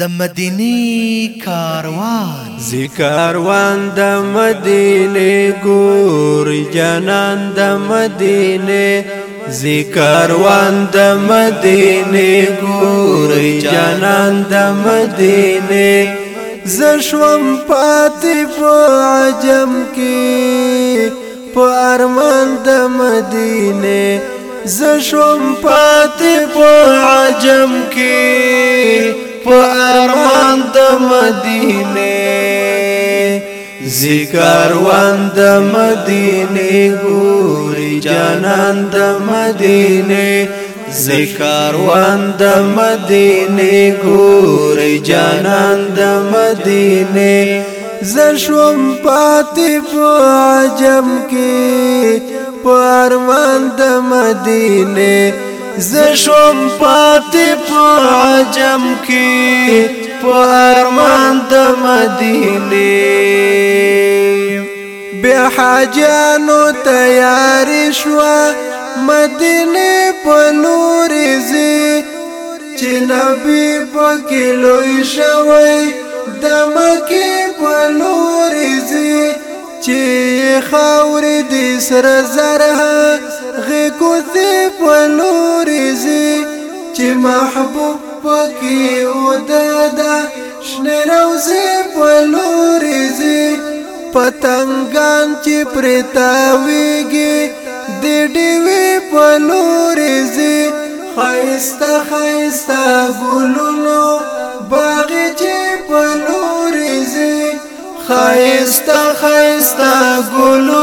د مدینی کاروان زی کاروان د مدینه ګور جنان د مدینه زی کاروان د مدینه ګور جنان د مدینه زشوم پاتې په عجم کې په ارمان د مدینه زشوم پاتې په عجم کې په ارمان د مدینه ذکر وان د مدینه ګوري جانان د مدینه ذکر وان د مدینه ګوري جانان د مدینه زشوم پاتې په جم کې پرمان د مدینه زشم پاتې په عجم کې په ارمان د مدینه به حاجانو تیار شو مدینه په نور زی چې نبی پکې لوی شوی د مکه په نور زی چې خاور دې سر زره غو دې په نور زی چې محبوب پکې ودادا شنه روزې په نور زی پتنګان چې پرتاويږي دې دې په نور زی خيستا خيستا ګلونو باغ چې په نور زی خيستا خيستا ګلونو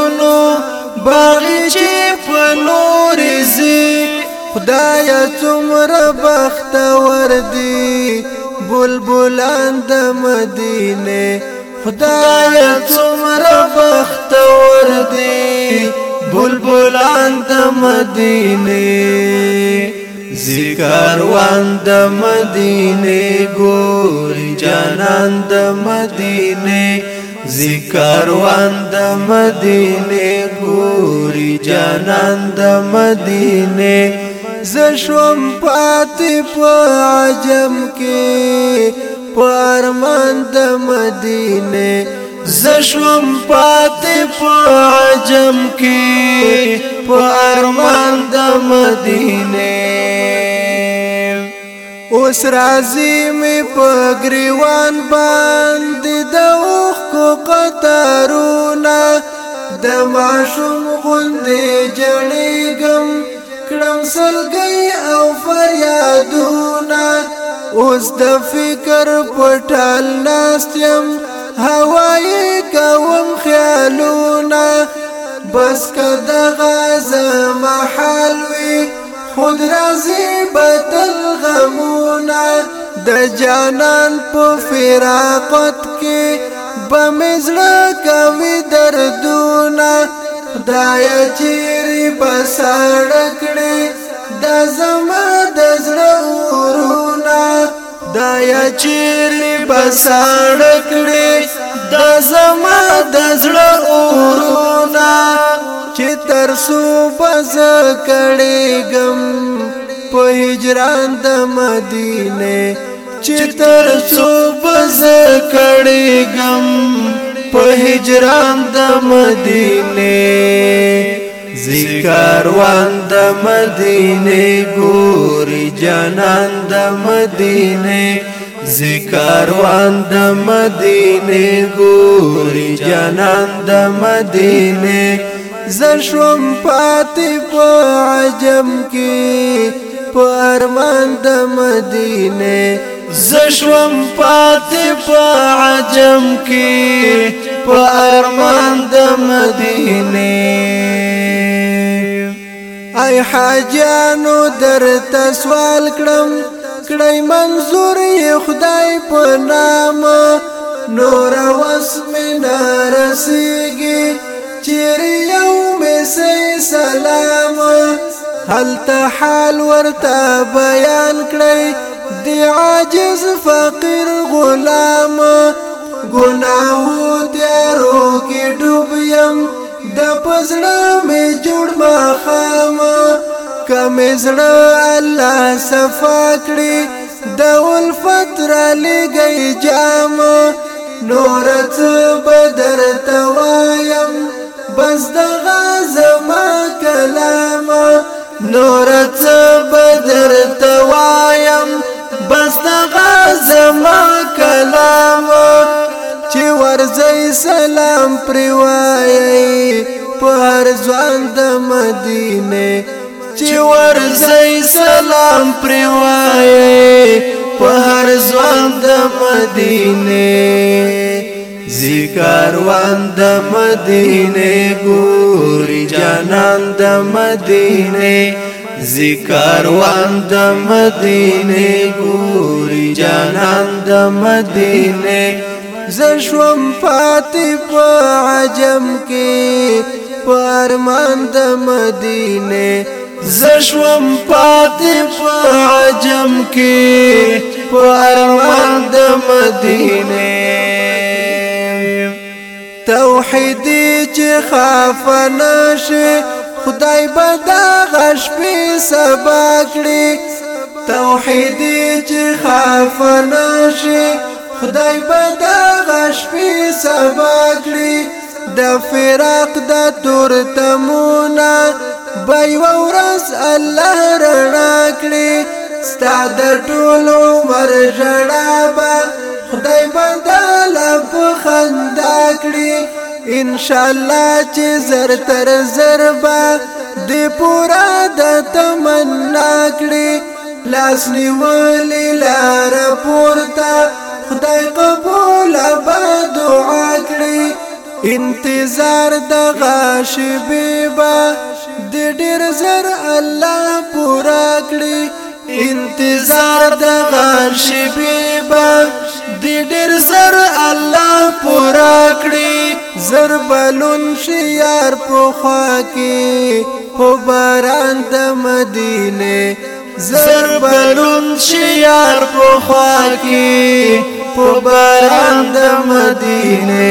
خدای څومره بختور دی بلبلان د مدینه خدای څومره بختور دی بلبلان د مدینه زیکاروان د مدینه ګوري جانان د مدینه زیکاروان د مدینه ګوري جانان د مدینه زشوم پاتې په عجم کې په ارمان د مدینه زشوم پاتې په عجم کې په ارمان د مدینه اوس رازي می په گریوان باندې د اوخ کو قطارونه د ماشوم غوندې جړېګم کړم سلګي او فریادونه اوس د فکر پټال ناستم هوايي کوم خیالونه بس کده غزه محل وي خود رازي بتل غمونه د جانان په فراقت کې بمزړه کوي دردونه خدای چیرې پسړ کړې دا زما د زړه ورونه خدای چیرې پسړ کړې دا زما د زړه ورونه چې تر سو بز کړې غم په هجران د مدینه چې تر سو بز کړې غم په هجران د مدینه ذکروان د مدینه ګوري جانان د مدینه ذکروان د مدینه ګوري جانان د مدینه زشوم پاتې په عجم کې په ارمان د مدینه زشوم پاتې په عجم کې په ارمان د مدینه ای حاجانو درته سوال کړم کړی منظور خدای په نام نور وسم نارسیږي چیرې یو مې سلام هل ته حال ورته بیان کړی دی عاجز فقیر غلام گناهو دیرو کی ډوبیم د پزړه می جوړ ما خام کم زړه الله صفا کړی د ولفت را لګی جام نورت بدر توایم بس دغه زما کلام نورت بدر توایم هر ځای سلام پری وایي په هر ځوان د مدینه چې ور ځای سلام پری وایي په هر ځوان د مدینه زیکاروان د مدینه ګوري جانان د مدینه زیکاروان د مدینه ګوري جانان د مدینه زشوم پاتې په عجم کې پرمان د مدینه زشوم پاتې په عجم کې پرمان د مدینه توحیدی چې خاف نشه خدای بدا غش په سبا کړی توحیدی چې خاف نشه خدای به دا غشپی سبا کړی د فراق د تور تمونه بای ورس الله رڼا کړی ستا د ټولو مر جړا با خدای بندا لب خندا کړی ان شاء الله چې زر تر زر با دې پورا د تمنا کړی لاس نیولې لار پورته خدای قبول آباد دعا کړی انتظار د غاشبی با د ډیر زر الله پورا کړی انتظار د غاشبی با د ډیر زر الله پورا کړی زربلون شیار په خوا کې خو باران د مدینه زربلون شیار په خوا کې په باران د مدینه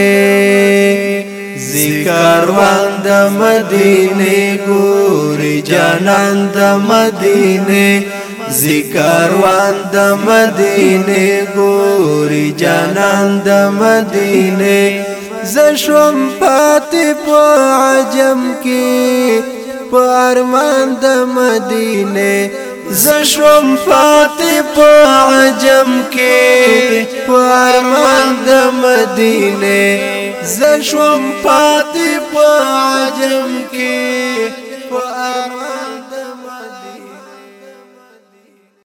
ذکر وان د مدینه ګوري جانان د مدینه ذکر وان د مدینه ګوري جانان د مدینه زشم پاتې په عجم کې په ارمان د مدینه زشوم فاتح په عجم کې فرمان د مدینه زشوم فاتح په عجم